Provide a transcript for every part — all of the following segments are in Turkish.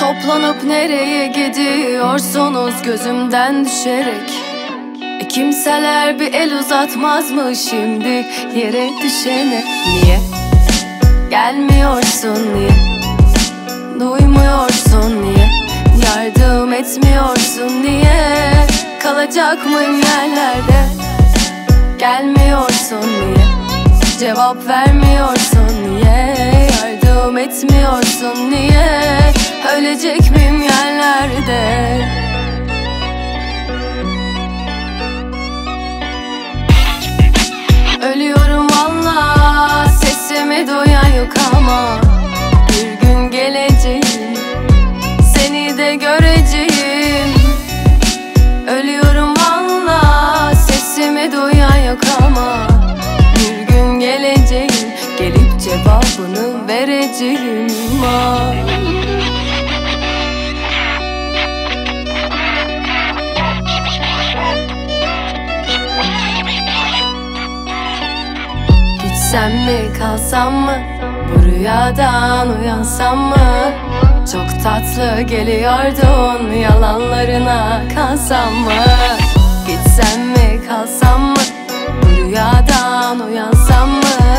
toplanıp nereye gidiyorsunuz gözümden düşerek e Kimseler bir el uzatmaz mı şimdi yere düşene Niye? Gelmiyorsun niye? Duymuyorsun niye? Yardım etmiyorsun niye? Kalacak mıyım yerlerde? Gelmiyorsun niye? Cevap vermiyorsun niye? Yardım etmiyorsun niye? Ölecek miyim yerlerde? Ölüyorum valla Sesimi duyan yok ama Bir gün geleceğim Seni de göreceğim Ölüyorum valla Sesimi duyan yok ama Bir gün geleceğim Gelip cevabını vereceğim Gitsem mi kalsam mı? Bu rüyadan uyansam mı? Çok tatlı geliyordun Yalanlarına kalsam mı? Gitsem mi kalsam mı? Bu rüyadan uyansam mı?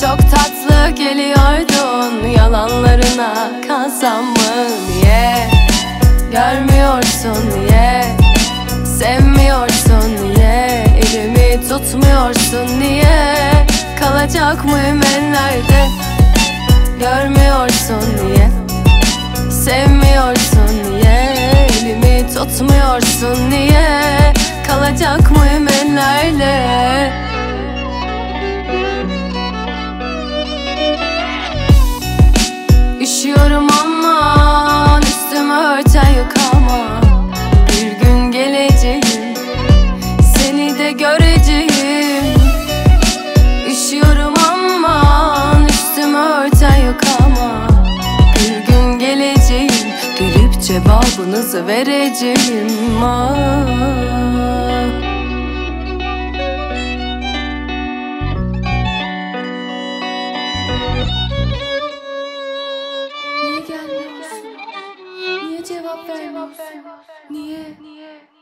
Çok tatlı geliyordun Yalanlarına kalsam mı Kalacak mıyım ellerde Görmüyorsun niye Cevabınızı vereceğim ah. Niye gelmiyorsun? Niye cevap vermiyorsun? Niye? Niye?